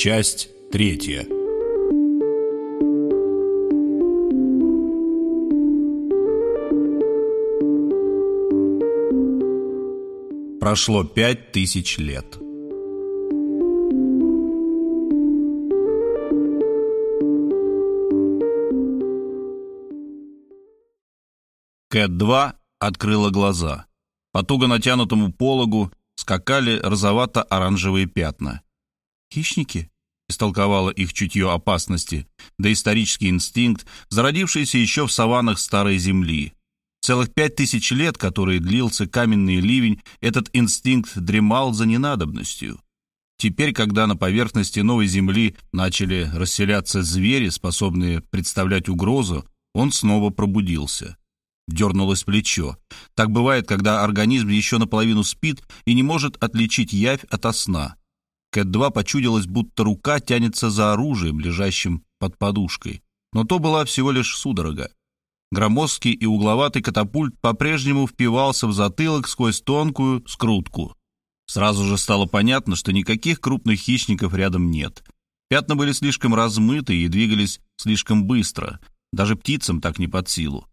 Часть третья. Прошло пять тысяч лет. Кэт-2 открыла глаза. По туго натянутому пологу скакали розовато-оранжевые пятна. «Хищники?» — истолковала их чутье опасности, да исторический инстинкт, зародившийся еще в саваннах Старой Земли. Целых пять тысяч лет, которые длился каменный ливень, этот инстинкт дремал за ненадобностью. Теперь, когда на поверхности новой Земли начали расселяться звери, способные представлять угрозу, он снова пробудился. Дернулось плечо. Так бывает, когда организм еще наполовину спит и не может отличить явь от сна. Кэт-2 почудилось, будто рука тянется за оружием, лежащим под подушкой. Но то была всего лишь судорога. Громоздкий и угловатый катапульт по-прежнему впивался в затылок сквозь тонкую скрутку. Сразу же стало понятно, что никаких крупных хищников рядом нет. Пятна были слишком размыты и двигались слишком быстро. Даже птицам так не под силу.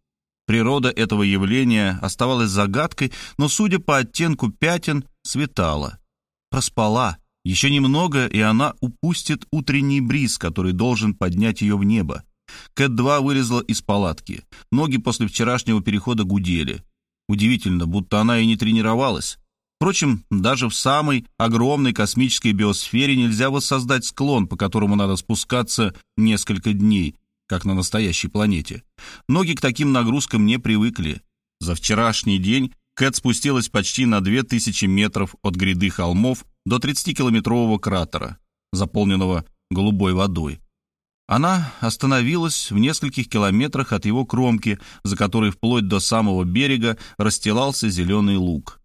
Природа этого явления оставалась загадкой, но, судя по оттенку пятен, светала. Проспала. Еще немного, и она упустит утренний бриз, который должен поднять ее в небо. Кэт-2 вылезла из палатки. Ноги после вчерашнего перехода гудели. Удивительно, будто она и не тренировалась. Впрочем, даже в самой огромной космической биосфере нельзя воссоздать склон, по которому надо спускаться несколько дней, как на настоящей планете. Ноги к таким нагрузкам не привыкли. За вчерашний день Кэт спустилась почти на 2000 метров от гряды холмов до 30-километрового кратера, заполненного голубой водой. Она остановилась в нескольких километрах от его кромки, за которой вплоть до самого берега расстилался зеленый луг.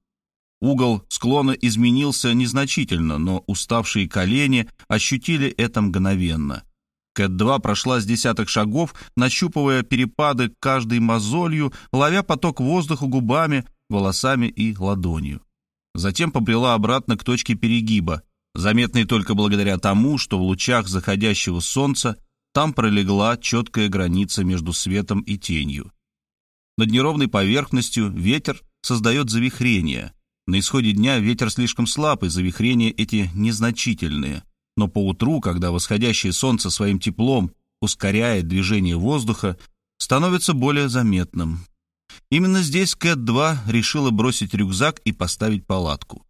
Угол склона изменился незначительно, но уставшие колени ощутили это мгновенно. Кэт-2 прошла с десяток шагов, нащупывая перепады каждой мозолью, ловя поток воздуха губами, волосами и ладонью. Затем побрела обратно к точке перегиба, заметной только благодаря тому, что в лучах заходящего солнца там пролегла четкая граница между светом и тенью. Над неровной поверхностью ветер создает завихрения. На исходе дня ветер слишком слаб, и завихрения эти незначительные. Но поутру, когда восходящее солнце своим теплом ускоряет движение воздуха, становится более заметным. Именно здесь Кэт-2 решила бросить рюкзак и поставить палатку.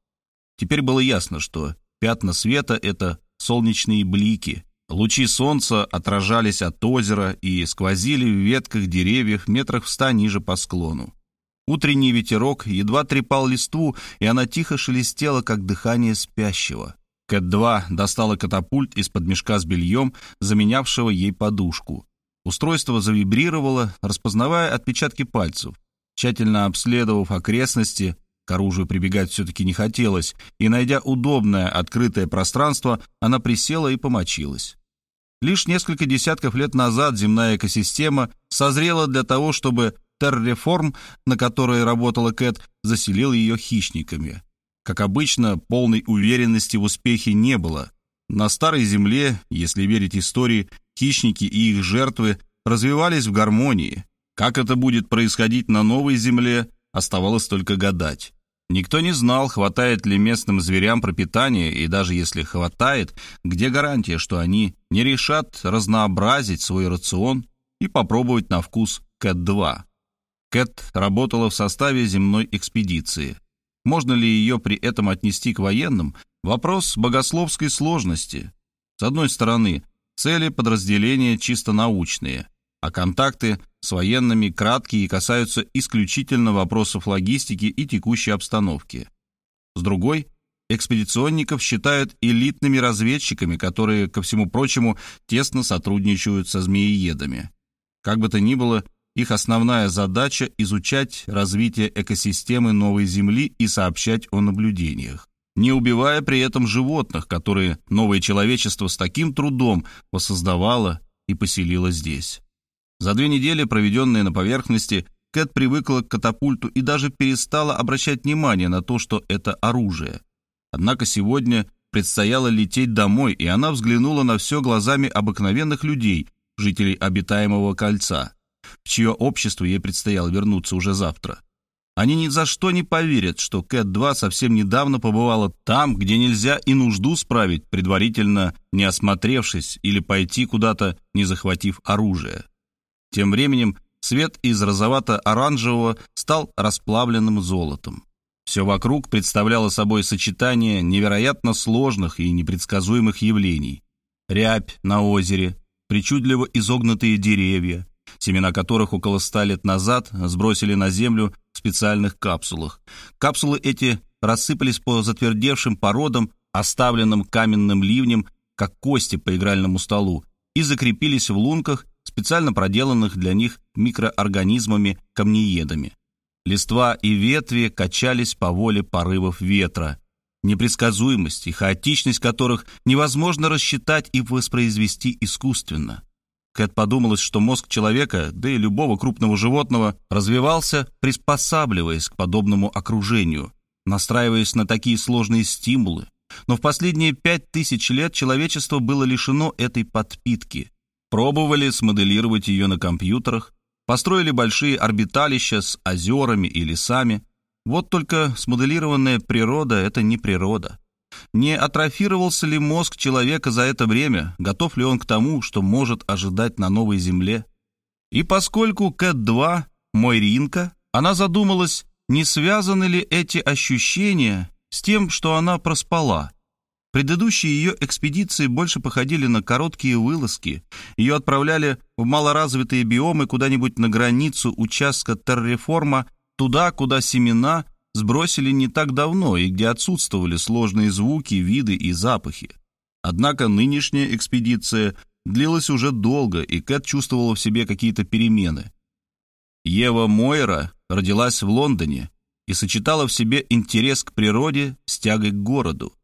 Теперь было ясно, что пятна света — это солнечные блики, Лучи солнца отражались от озера и сквозили в ветках деревьев метрах в ста ниже по склону. Утренний ветерок едва трепал листву, и она тихо шелестела, как дыхание спящего. Кэт-2 достала катапульт из-под мешка с бельем, заменявшего ей подушку. Устройство завибрировало, распознавая отпечатки пальцев. Тщательно обследовав окрестности, к оружию прибегать все-таки не хотелось, и, найдя удобное открытое пространство, она присела и помочилась. Лишь несколько десятков лет назад земная экосистема созрела для того, чтобы терреформ, на которой работала Кэт, заселил ее хищниками. Как обычно, полной уверенности в успехе не было. На Старой Земле, если верить истории, хищники и их жертвы развивались в гармонии. Как это будет происходить на Новой Земле, оставалось только гадать. Никто не знал, хватает ли местным зверям пропитания, и даже если хватает, где гарантия, что они не решат разнообразить свой рацион и попробовать на вкус Кэт-2. Кэт работала в составе земной экспедиции. Можно ли ее при этом отнести к военным? Вопрос богословской сложности. С одной стороны, цели подразделения чисто научные – а контакты с военными краткие и касаются исключительно вопросов логистики и текущей обстановки. С другой, экспедиционников считают элитными разведчиками, которые, ко всему прочему, тесно сотрудничают со змеиедами. Как бы то ни было, их основная задача – изучать развитие экосистемы новой Земли и сообщать о наблюдениях, не убивая при этом животных, которые новое человечество с таким трудом воссоздавало и поселило здесь. За две недели, проведенные на поверхности, Кэт привыкла к катапульту и даже перестала обращать внимание на то, что это оружие. Однако сегодня предстояло лететь домой, и она взглянула на все глазами обыкновенных людей, жителей обитаемого кольца, в чье общество ей предстояло вернуться уже завтра. Они ни за что не поверят, что Кэт-2 совсем недавно побывала там, где нельзя и нужду справить, предварительно не осмотревшись или пойти куда-то, не захватив оружие. Тем временем свет из розовато-оранжевого стал расплавленным золотом. Все вокруг представляло собой сочетание невероятно сложных и непредсказуемых явлений. Рябь на озере, причудливо изогнутые деревья, семена которых около ста лет назад сбросили на землю в специальных капсулах. Капсулы эти рассыпались по затвердевшим породам, оставленным каменным ливнем, как кости по игральному столу, и закрепились в лунках, специально проделанных для них микроорганизмами-камнеедами. Листва и ветви качались по воле порывов ветра, непредсказуемость и хаотичность которых невозможно рассчитать и воспроизвести искусственно. Кэт подумалось, что мозг человека, да и любого крупного животного, развивался, приспосабливаясь к подобному окружению, настраиваясь на такие сложные стимулы. Но в последние пять тысяч лет человечество было лишено этой подпитки. Пробовали смоделировать ее на компьютерах, построили большие орбиталища с озерами и лесами. Вот только смоделированная природа — это не природа. Не атрофировался ли мозг человека за это время, готов ли он к тому, что может ожидать на новой земле? И поскольку Кэт-2 — мой Ринка, она задумалась, не связаны ли эти ощущения с тем, что она проспала. Предыдущие ее экспедиции больше походили на короткие вылазки. Ее отправляли в малоразвитые биомы куда-нибудь на границу участка терреформа, туда, куда семена сбросили не так давно и где отсутствовали сложные звуки, виды и запахи. Однако нынешняя экспедиция длилась уже долго, и Кэт чувствовала в себе какие-то перемены. Ева Мойра родилась в Лондоне и сочетала в себе интерес к природе с тягой к городу.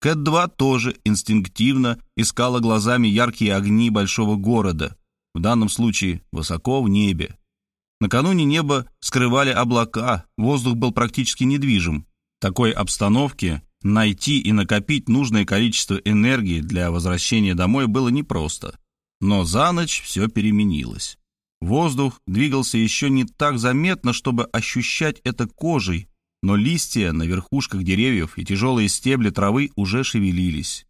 Кэт-2 тоже инстинктивно искала глазами яркие огни большого города, в данном случае высоко в небе. Накануне небо скрывали облака, воздух был практически недвижим. В такой обстановке найти и накопить нужное количество энергии для возвращения домой было непросто. Но за ночь все переменилось. Воздух двигался еще не так заметно, чтобы ощущать это кожей, но листья на верхушках деревьев и тяжелые стебли травы уже шевелились.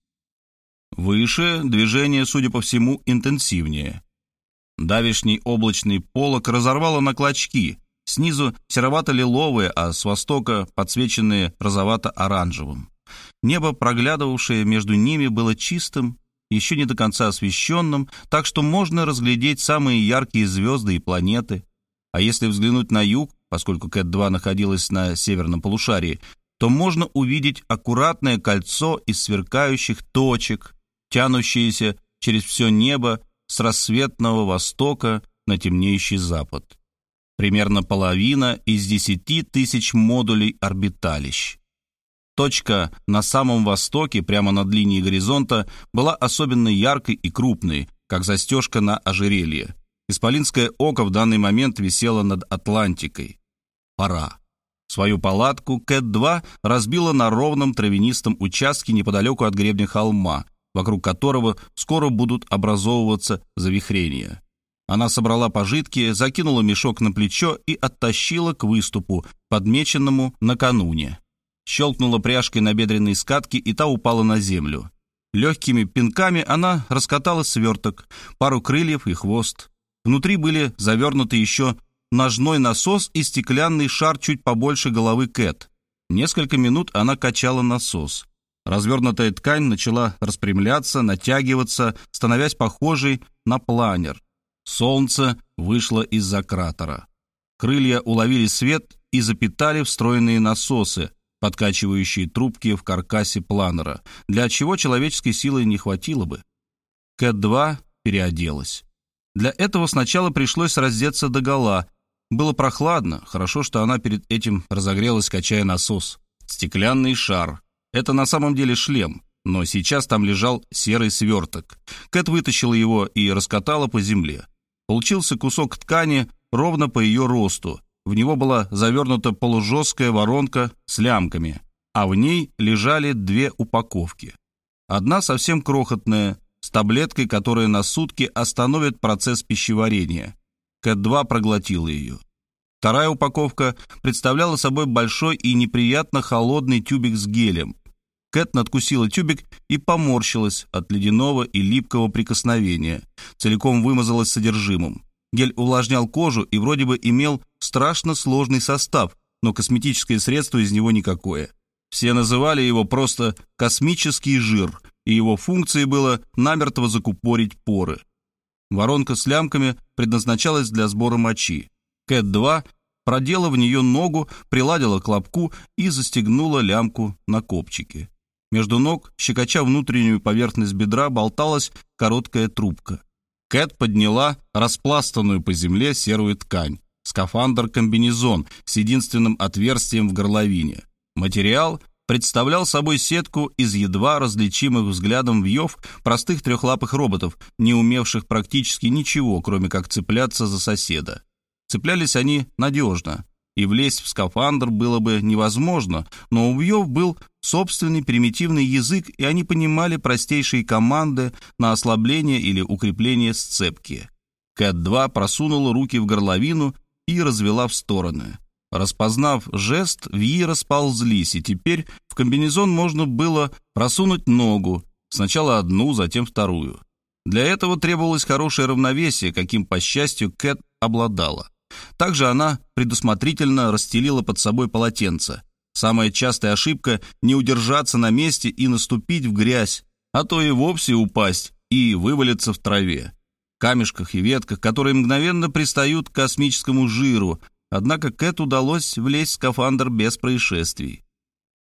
Выше движение, судя по всему, интенсивнее. Давишний облачный полог разорвало на клочки, снизу серовато-лиловые, а с востока подсвеченные розовато-оранжевым. Небо, проглядывавшее между ними, было чистым, еще не до конца освещенным, так что можно разглядеть самые яркие звезды и планеты. А если взглянуть на юг, поскольку Кэт-2 находилась на северном полушарии, то можно увидеть аккуратное кольцо из сверкающих точек, тянущееся через все небо с рассветного востока на темнеющий запад. Примерно половина из 10 тысяч модулей орбиталищ. Точка на самом востоке, прямо над линией горизонта, была особенно яркой и крупной, как застежка на ожерелье. Исполинское око в данный момент висело над Атлантикой. Пора. Свою палатку Кэт-2 разбила на ровном травянистом участке неподалеку от гребня холма, вокруг которого скоро будут образовываться завихрения. Она собрала пожитки, закинула мешок на плечо и оттащила к выступу, подмеченному накануне. Щелкнула пряжкой на бедренной скатке, и та упала на землю. Легкими пинками она раскатала сверток, пару крыльев и хвост. Внутри были завернуты еще ножной насос и стеклянный шар чуть побольше головы Кэт. Несколько минут она качала насос. Развернутая ткань начала распрямляться, натягиваться, становясь похожей на планер. Солнце вышло из-за кратера. Крылья уловили свет и запитали встроенные насосы, подкачивающие трубки в каркасе планера, для чего человеческой силы не хватило бы. Кэт-2 переоделась. Для этого сначала пришлось раздеться догола. Было прохладно, хорошо, что она перед этим разогрелась, качая насос. Стеклянный шар, это на самом деле шлем, но сейчас там лежал серый сверток. Кэт вытащила его и раскатала по земле. Получился кусок ткани ровно по ее росту. В него была завернута полужесткая воронка с лямками. а в ней лежали две упаковки. Одна совсем крохотная, с таблеткой, которая на сутки остановит процесс пищеварения. Кэт-2 проглотила ее. Вторая упаковка представляла собой большой и неприятно холодный тюбик с гелем. Кэт надкусила тюбик и поморщилась от ледяного и липкого прикосновения, целиком вымазалась содержимым. Гель увлажнял кожу и вроде бы имел страшно сложный состав, но косметическое средство из него никакое. Все называли его просто «космический жир», и его функцией было намертво закупорить поры. Воронка с лямками предназначалась для сбора мочи. Кэт-2 продела в нее ногу, приладила к лобку и застегнула лямку на копчике. Между ног, щекоча внутреннюю поверхность бедра, болталась короткая трубка. Кэт подняла распластанную по земле серую ткань, скафандр-комбинезон с единственным отверстием в горловине. Материал представлял собой сетку из едва различимых взглядом вьев простых трехлапых роботов, не умевших практически ничего, кроме как цепляться за соседа. Цеплялись они надежно, и влезть в скафандр было бы невозможно, но у вьев был собственный примитивный язык, и они понимали простейшие команды на ослабление или укрепление сцепки. Кэт-2 просунула руки в горловину и развела в стороны. Распознав жест, Вьи расползлись, и теперь в комбинезон можно было просунуть ногу, сначала одну, затем вторую. Для этого требовалось хорошее равновесие, каким, по счастью, Кэт обладала. Также она предусмотрительно расстелила под собой полотенце. Самая частая ошибка — не удержаться на месте и наступить в грязь, а то и вовсе упасть и вывалиться в траве, камешках и ветках, которые мгновенно пристают к космическому жиру, Однако Кэт удалось влезть в скафандр без происшествий.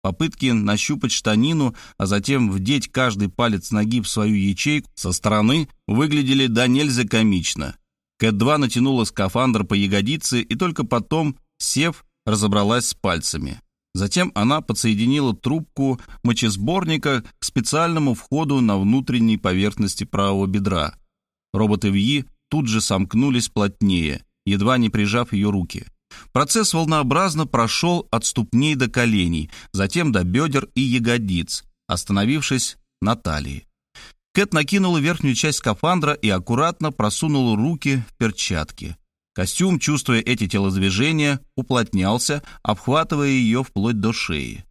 Попытки нащупать штанину, а затем вдеть каждый палец ноги в свою ячейку со стороны выглядели до нельзя комично. Кэт-2 натянула скафандр по ягодице и только потом, сев, разобралась с пальцами. Затем она подсоединила трубку мочесборника к специальному входу на внутренней поверхности правого бедра. Роботы ВИ тут же сомкнулись плотнее, едва не прижав ее руки. Процесс волнообразно прошел от ступней до коленей, затем до бедер и ягодиц, остановившись на талии. Кэт накинула верхнюю часть скафандра и аккуратно просунула руки в перчатки. Костюм, чувствуя эти телодвижения, уплотнялся, обхватывая ее вплоть до шеи.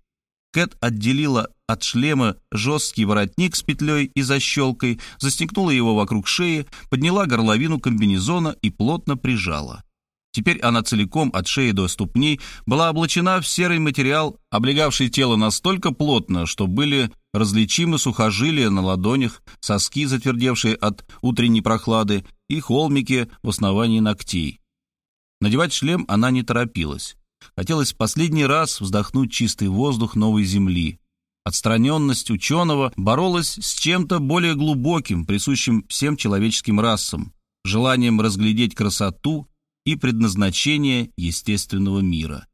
Кэт отделила от шлема жесткий воротник с петлей и защелкой, застегнула его вокруг шеи, подняла горловину комбинезона и плотно прижала. Теперь она целиком от шеи до ступней была облачена в серый материал, облегавший тело настолько плотно, что были различимы сухожилия на ладонях, соски, затвердевшие от утренней прохлады, и холмики в основании ногтей. Надевать шлем она не торопилась. Хотелось в последний раз вздохнуть чистый воздух новой земли. Отстраненность ученого боролась с чем-то более глубоким, присущим всем человеческим расам, желанием разглядеть красоту и предназначение естественного мира.